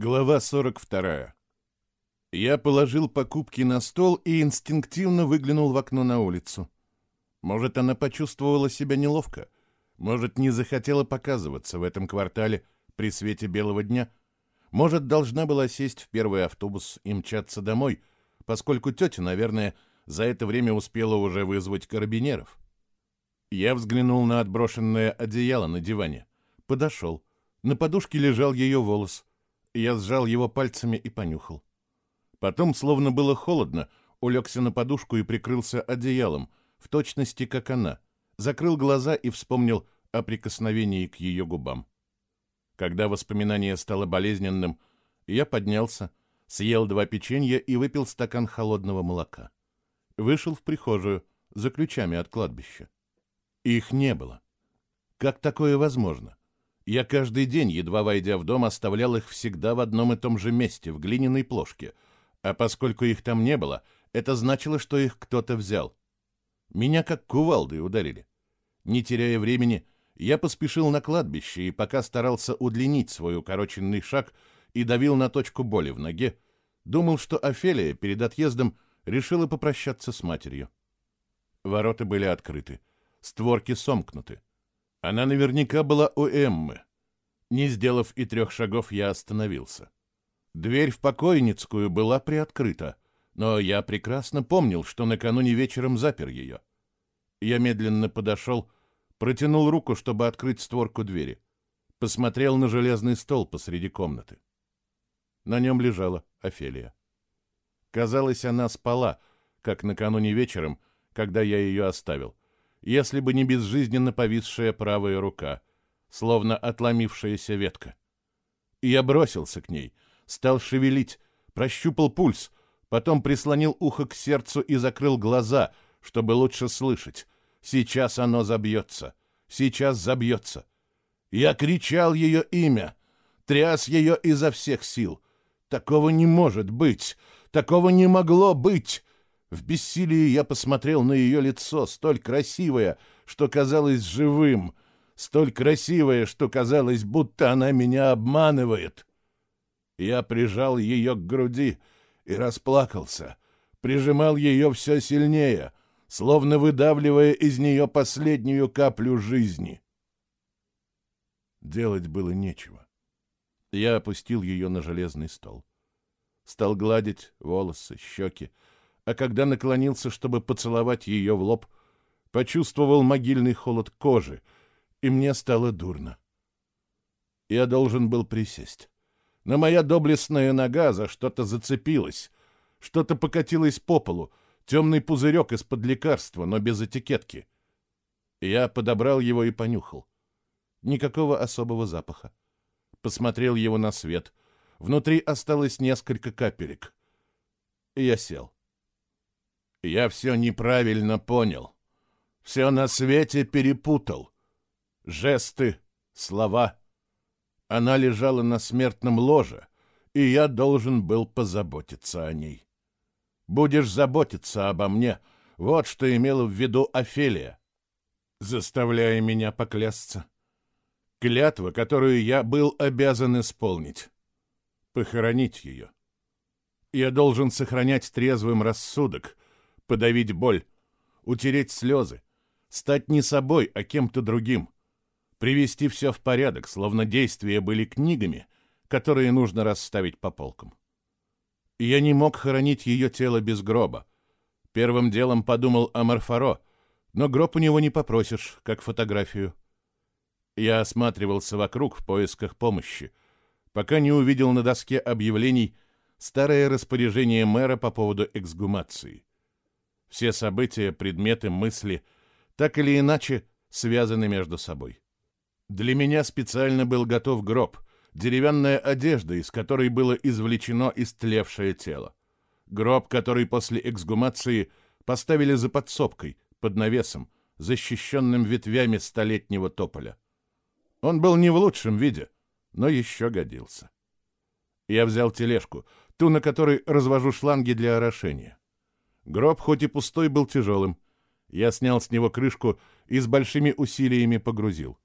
Глава 42. Я положил покупки на стол и инстинктивно выглянул в окно на улицу. Может, она почувствовала себя неловко, может, не захотела показываться в этом квартале при свете белого дня, может, должна была сесть в первый автобус и мчаться домой, поскольку тетя, наверное, за это время успела уже вызвать карабинеров. Я взглянул на отброшенное одеяло на диване, подошел. На подушке лежал ее волос. Я сжал его пальцами и понюхал. Потом, словно было холодно, улегся на подушку и прикрылся одеялом, в точности, как она, закрыл глаза и вспомнил о прикосновении к ее губам. Когда воспоминание стало болезненным, я поднялся, съел два печенья и выпил стакан холодного молока. Вышел в прихожую за ключами от кладбища. Их не было. Как такое возможно? Я каждый день, едва войдя в дом, оставлял их всегда в одном и том же месте, в глиняной плошке. А поскольку их там не было, это значило, что их кто-то взял. Меня как кувалдой ударили. Не теряя времени, я поспешил на кладбище и пока старался удлинить свой укороченный шаг и давил на точку боли в ноге, думал, что Офелия перед отъездом решила попрощаться с матерью. Ворота были открыты, створки сомкнуты. Она наверняка была у Эммы. Не сделав и трех шагов, я остановился. Дверь в покойницкую была приоткрыта, но я прекрасно помнил, что накануне вечером запер ее. Я медленно подошел, протянул руку, чтобы открыть створку двери. Посмотрел на железный стол посреди комнаты. На нем лежала Офелия. Казалось, она спала, как накануне вечером, когда я ее оставил если бы не безжизненно повисшая правая рука, словно отломившаяся ветка. Я бросился к ней, стал шевелить, прощупал пульс, потом прислонил ухо к сердцу и закрыл глаза, чтобы лучше слышать. Сейчас оно забьется, сейчас забьется. Я кричал ее имя, тряс ее изо всех сил. Такого не может быть, такого не могло быть. В бессилии я посмотрел на ее лицо, столь красивое, что казалось живым, столь красивое, что казалось, будто она меня обманывает. Я прижал ее к груди и расплакался, прижимал ее все сильнее, словно выдавливая из нее последнюю каплю жизни. Делать было нечего. Я опустил ее на железный стол. Стал гладить волосы, щеки, а когда наклонился, чтобы поцеловать ее в лоб, почувствовал могильный холод кожи, и мне стало дурно. Я должен был присесть. Но моя доблестная нога за что-то зацепилась, что-то покатилось по полу, темный пузырек из-под лекарства, но без этикетки. Я подобрал его и понюхал. Никакого особого запаха. Посмотрел его на свет. Внутри осталось несколько капелек. Я сел. Я все неправильно понял. Все на свете перепутал. Жесты, слова. Она лежала на смертном ложе, и я должен был позаботиться о ней. Будешь заботиться обо мне, вот что имела в виду Офелия, заставляя меня поклясться. Клятва, которую я был обязан исполнить. Похоронить ее. Я должен сохранять трезвым рассудок — подавить боль, утереть слезы, стать не собой, а кем-то другим, привести все в порядок, словно действия были книгами, которые нужно расставить по полкам. Я не мог хоронить ее тело без гроба. Первым делом подумал о Марфаро, но гроб у него не попросишь, как фотографию. Я осматривался вокруг в поисках помощи, пока не увидел на доске объявлений старое распоряжение мэра по поводу эксгумации. Все события, предметы, мысли так или иначе связаны между собой. Для меня специально был готов гроб, деревянная одежда, из которой было извлечено истлевшее тело. Гроб, который после эксгумации поставили за подсобкой, под навесом, защищенным ветвями столетнего тополя. Он был не в лучшем виде, но еще годился. Я взял тележку, ту, на которой развожу шланги для орошения. Гроб, хоть и пустой, был тяжелым. Я снял с него крышку и с большими усилиями погрузил.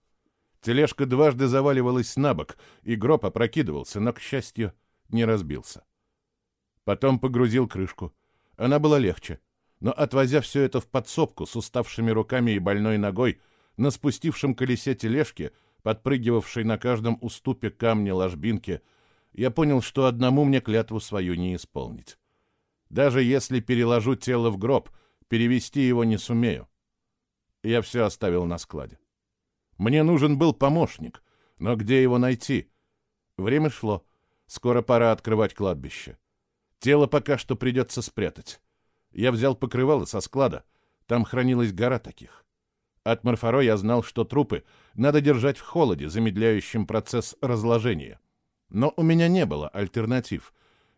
Тележка дважды заваливалась на бок, и гроб опрокидывался, но, к счастью, не разбился. Потом погрузил крышку. Она была легче, но, отвозя все это в подсобку с уставшими руками и больной ногой, на спустившем колесе тележки, подпрыгивавшей на каждом уступе камня ложбинки, я понял, что одному мне клятву свою не исполнить. Даже если переложу тело в гроб, перевести его не сумею. Я все оставил на складе. Мне нужен был помощник, но где его найти? Время шло. Скоро пора открывать кладбище. Тело пока что придется спрятать. Я взял покрывало со склада. Там хранилась гора таких. От Марфаро я знал, что трупы надо держать в холоде, замедляющем процесс разложения. Но у меня не было альтернатив.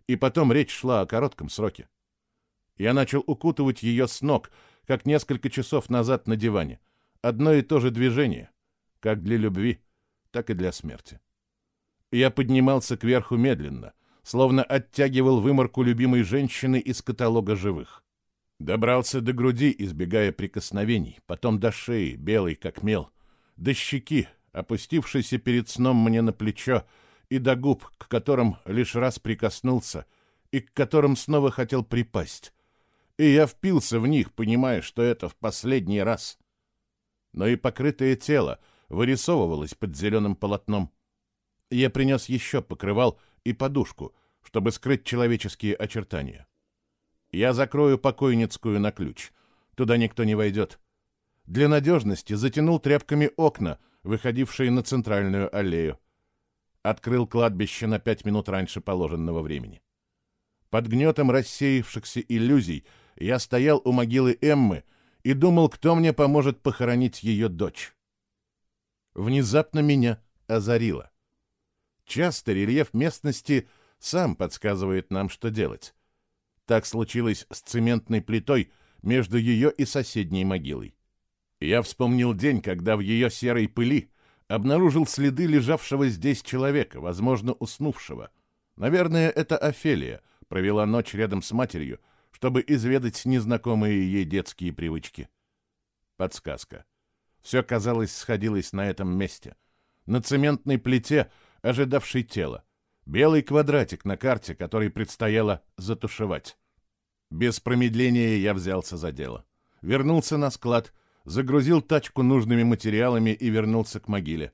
И потом речь шла о коротком сроке. Я начал укутывать ее с ног, как несколько часов назад на диване. Одно и то же движение, как для любви, так и для смерти. Я поднимался кверху медленно, словно оттягивал выморку любимой женщины из каталога живых. Добрался до груди, избегая прикосновений, потом до шеи, белой как мел, до щеки, опустившейся перед сном мне на плечо, и до губ, к которым лишь раз прикоснулся, и к которым снова хотел припасть. И я впился в них, понимая, что это в последний раз. Но и покрытое тело вырисовывалось под зеленым полотном. Я принес еще покрывал и подушку, чтобы скрыть человеческие очертания. Я закрою покойницкую на ключ. Туда никто не войдет. Для надежности затянул тряпками окна, выходившие на центральную аллею. Открыл кладбище на пять минут раньше положенного времени. Под гнетом рассеявшихся иллюзий я стоял у могилы Эммы и думал, кто мне поможет похоронить ее дочь. Внезапно меня озарило. Часто рельеф местности сам подсказывает нам, что делать. Так случилось с цементной плитой между ее и соседней могилой. Я вспомнил день, когда в ее серой пыли обнаружил следы лежавшего здесь человека, возможно, уснувшего. Наверное, это Офелия провела ночь рядом с матерью, чтобы изведать незнакомые ей детские привычки. Подсказка. Все, казалось, сходилось на этом месте. На цементной плите, ожидавшей тело. Белый квадратик на карте, который предстояло затушевать. Без промедления я взялся за дело. Вернулся на склад, загрузил тачку нужными материалами и вернулся к могиле.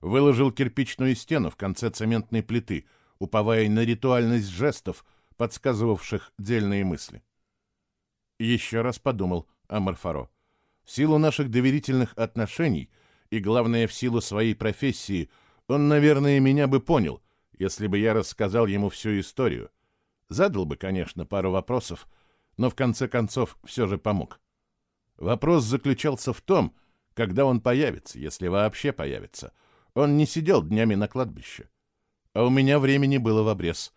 Выложил кирпичную стену в конце цементной плиты, уповая на ритуальность жестов, подсказывавших дельные мысли. Еще раз подумал о Марфаро. В силу наших доверительных отношений и, главное, в силу своей профессии, он, наверное, меня бы понял, если бы я рассказал ему всю историю. Задал бы, конечно, пару вопросов, но в конце концов все же помог. Вопрос заключался в том, когда он появится, если вообще появится. Он не сидел днями на кладбище. А у меня времени было в обрез.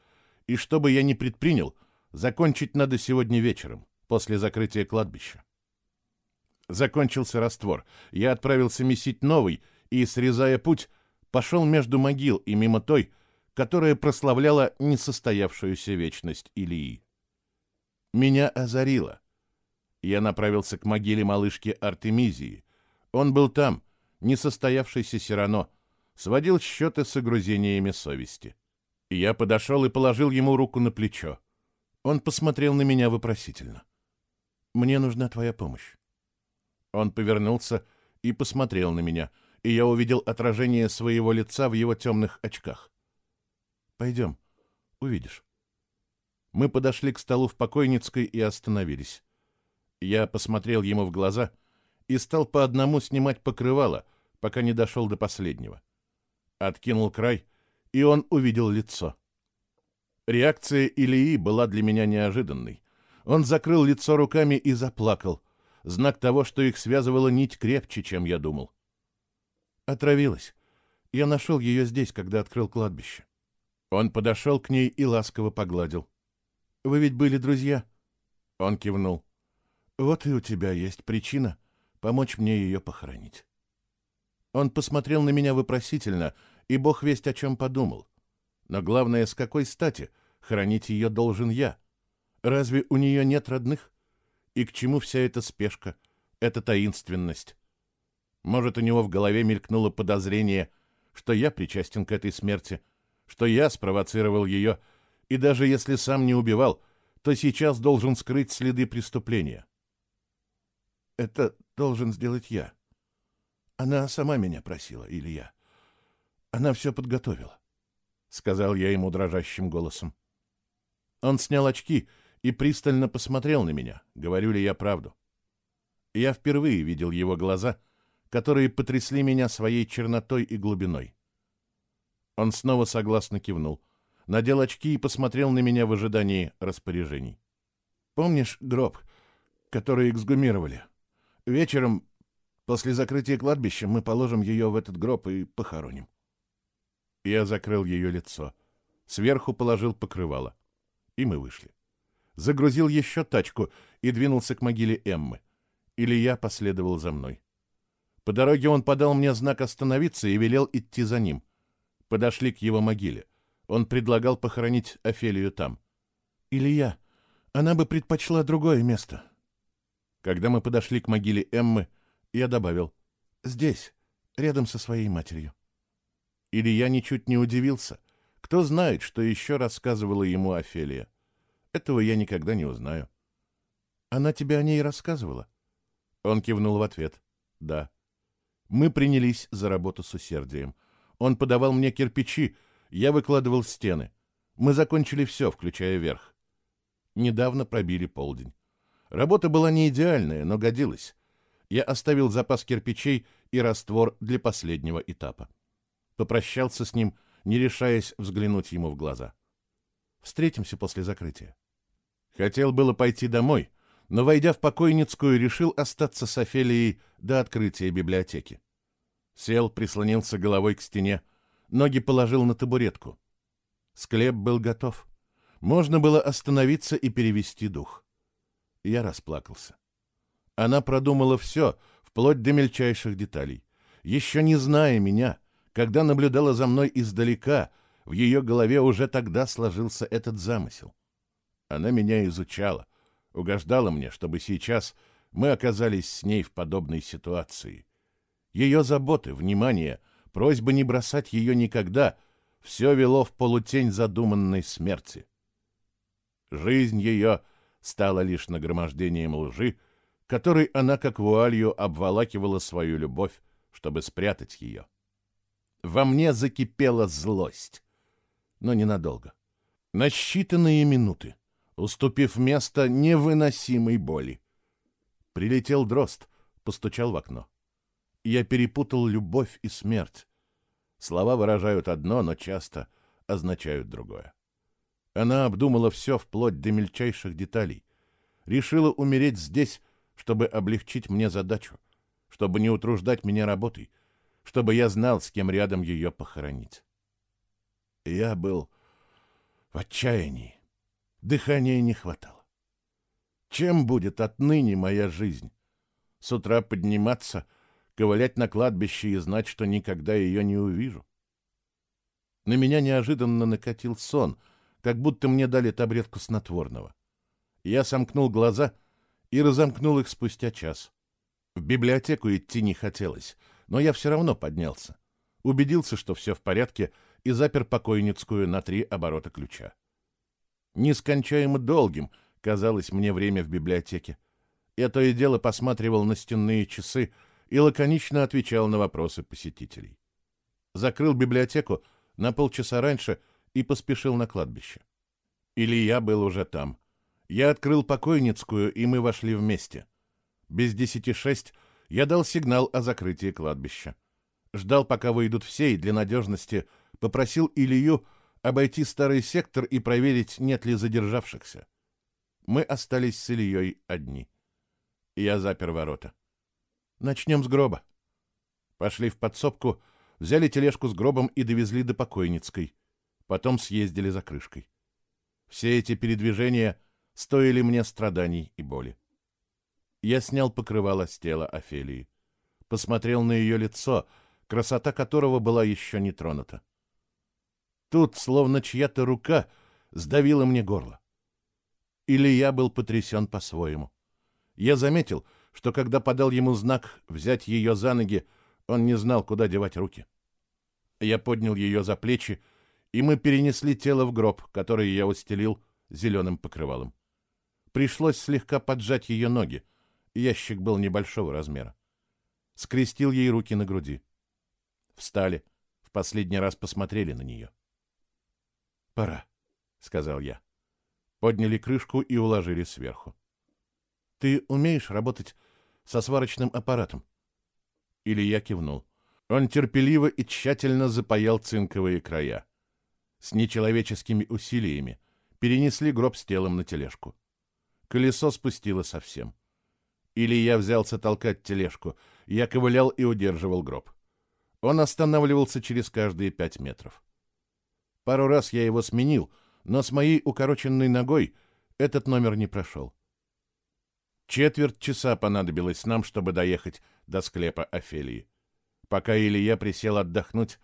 И что бы я ни предпринял, закончить надо сегодня вечером, после закрытия кладбища. Закончился раствор. Я отправился месить новый и, срезая путь, пошел между могил и мимо той, которая прославляла несостоявшуюся вечность Илии. Меня озарило. Я направился к могиле малышки Артемизии. Он был там, несостоявшийся Сирано, сводил счеты с огрузениями совести. Я подошел и положил ему руку на плечо. Он посмотрел на меня вопросительно. «Мне нужна твоя помощь». Он повернулся и посмотрел на меня, и я увидел отражение своего лица в его темных очках. Пойдем, увидишь. Мы подошли к столу в покойницкой и остановились. Я посмотрел ему в глаза и стал по одному снимать покрывало, пока не дошел до последнего. Откинул край, и он увидел лицо. Реакция Илии была для меня неожиданной. Он закрыл лицо руками и заплакал. Знак того, что их связывала нить крепче, чем я думал. Отравилась. Я нашел ее здесь, когда открыл кладбище. Он подошел к ней и ласково погладил. «Вы ведь были друзья?» Он кивнул. «Вот и у тебя есть причина помочь мне ее похоронить». Он посмотрел на меня вопросительно, и бог весть о чем подумал. Но главное, с какой стати хранить ее должен я? Разве у нее нет родных? И к чему вся эта спешка, эта таинственность? Может, у него в голове мелькнуло подозрение, что я причастен к этой смерти — что я спровоцировал ее И даже если сам не убивал, то сейчас должен скрыть следы преступления. Это должен сделать я. Она сама меня просила, или я. Она все подготовила, — сказал я ему дрожащим голосом. Он снял очки и пристально посмотрел на меня, говорю ли я правду. Я впервые видел его глаза, которые потрясли меня своей чернотой и глубиной. Он снова согласно кивнул, надел очки и посмотрел на меня в ожидании распоряжений. «Помнишь гроб, который эксгумировали? Вечером, после закрытия кладбища, мы положим ее в этот гроб и похороним». Я закрыл ее лицо. Сверху положил покрывало. И мы вышли. Загрузил еще тачку и двинулся к могиле Эммы. Илья последовал за мной. По дороге он подал мне знак остановиться и велел идти за ним. Подошли к его могиле. Он предлагал похоронить Офелию там. «Илья, она бы предпочла другое место». Когда мы подошли к могиле Эммы, я добавил «Здесь, рядом со своей матерью». Илья ничуть не удивился. Кто знает, что еще рассказывала ему Офелия. Этого я никогда не узнаю. «Она тебе о ней рассказывала?» Он кивнул в ответ. «Да». Мы принялись за работу с усердием. Он подавал мне кирпичи, я выкладывал стены. Мы закончили все, включая верх. Недавно пробили полдень. Работа была не идеальная, но годилась. Я оставил запас кирпичей и раствор для последнего этапа. Попрощался с ним, не решаясь взглянуть ему в глаза. Встретимся после закрытия. Хотел было пойти домой, но, войдя в покойницкую, решил остаться с Офелией до открытия библиотеки. Сел, прислонился головой к стене, ноги положил на табуретку. Склеп был готов. Можно было остановиться и перевести дух. Я расплакался. Она продумала все, вплоть до мельчайших деталей. Еще не зная меня, когда наблюдала за мной издалека, в ее голове уже тогда сложился этот замысел. Она меня изучала, угождала мне, чтобы сейчас мы оказались с ней в подобной ситуации. Ее заботы, внимание, просьба не бросать ее никогда — все вело в полутень задуманной смерти. Жизнь ее стала лишь нагромождением лжи, которой она как вуалью обволакивала свою любовь, чтобы спрятать ее. Во мне закипела злость, но ненадолго. На считанные минуты уступив место невыносимой боли. Прилетел дрозд, постучал в окно. Я перепутал любовь и смерть. Слова выражают одно, но часто означают другое. Она обдумала все вплоть до мельчайших деталей. Решила умереть здесь, чтобы облегчить мне задачу, чтобы не утруждать меня работой, чтобы я знал, с кем рядом ее похоронить. Я был в отчаянии. Дыхания не хватало. Чем будет отныне моя жизнь? С утра подниматься, ковылять на кладбище и знать, что никогда ее не увижу? На меня неожиданно накатил сон, как будто мне дали таблетку снотворного. Я сомкнул глаза и разомкнул их спустя час. В библиотеку идти не хотелось, но я все равно поднялся. Убедился, что все в порядке, и запер покойницкую на три оборота ключа. Нескончаемо долгим казалось мне время в библиотеке. Я то и дело посматривал на стенные часы и лаконично отвечал на вопросы посетителей. Закрыл библиотеку на полчаса раньше и поспешил на кладбище. Илья был уже там. Я открыл покойницкую, и мы вошли вместе. Без десяти шесть я дал сигнал о закрытии кладбища. Ждал, пока выйдут все, и для надежности попросил Илью обойти старый сектор и проверить, нет ли задержавшихся. Мы остались с Ильей одни. Я запер ворота. Начнем с гроба. Пошли в подсобку, взяли тележку с гробом и довезли до покойницкой. Потом съездили за крышкой. Все эти передвижения стоили мне страданий и боли. Я снял покрывало с тела Офелии. Посмотрел на ее лицо, красота которого была еще не тронута. Тут словно чья-то рука сдавила мне горло. Или я был потрясен по-своему. Я заметил, что когда подал ему знак взять ее за ноги, он не знал, куда девать руки. Я поднял ее за плечи и мы перенесли тело в гроб, который я устелил зеленым покрывалом. Пришлось слегка поджать ее ноги, ящик был небольшого размера. Скрестил ей руки на груди. Встали, в последний раз посмотрели на нее. «Пора», — сказал я. Подняли крышку и уложили сверху. «Ты умеешь работать со сварочным аппаратом?» Или я кивнул. Он терпеливо и тщательно запаял цинковые края. С нечеловеческими усилиями перенесли гроб с телом на тележку. Колесо спустило совсем. Или я взялся толкать тележку, я ковылял и удерживал гроб. Он останавливался через каждые пять метров. Пару раз я его сменил, но с моей укороченной ногой этот номер не прошел. Четверть часа понадобилось нам, чтобы доехать до склепа Офелии. Пока Илья присел отдохнуть,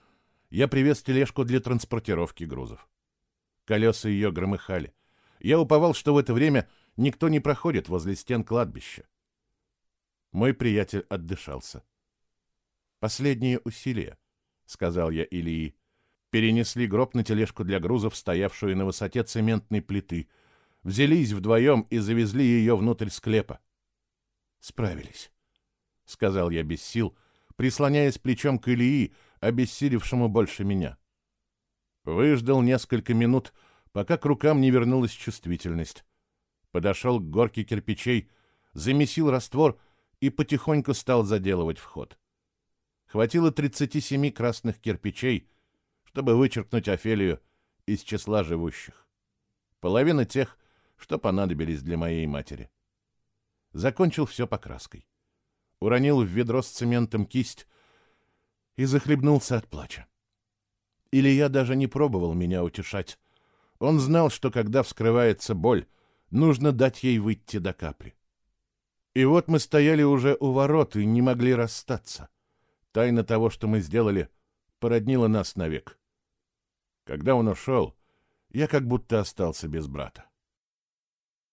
я привез тележку для транспортировки грузов. Колеса ее громыхали. Я уповал, что в это время никто не проходит возле стен кладбища. Мой приятель отдышался. «Последние усилия», — сказал я Ильи. Перенесли гроб на тележку для грузов, стоявшую на высоте цементной плиты. Взялись вдвоем и завезли ее внутрь склепа. «Справились», — сказал я без сил, прислоняясь плечом к Ильи, обессилевшему больше меня. Выждал несколько минут, пока к рукам не вернулась чувствительность. Подошел к горке кирпичей, замесил раствор и потихоньку стал заделывать вход. Хватило 37 красных кирпичей, чтобы вычеркнуть Офелию из числа живущих. Половина тех, что понадобились для моей матери. Закончил все покраской. Уронил в ведро с цементом кисть и захлебнулся от плача. Или я даже не пробовал меня утешать. Он знал, что когда вскрывается боль, нужно дать ей выйти до капли. И вот мы стояли уже у ворот и не могли расстаться. Тайна того, что мы сделали, породнила нас навек. Когда он ушел, я как будто остался без брата.